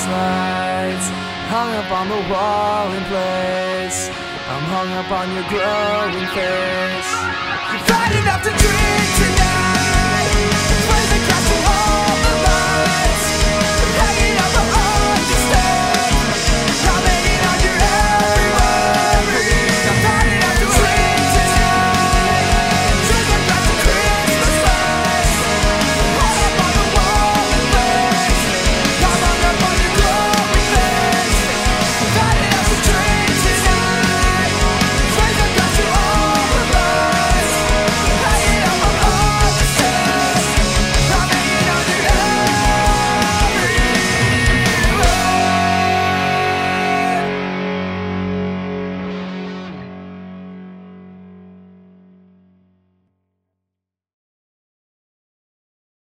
Christmas lights hung up on the wall in place. I'm hung up on your glowing face. You've had enough to drink tonight.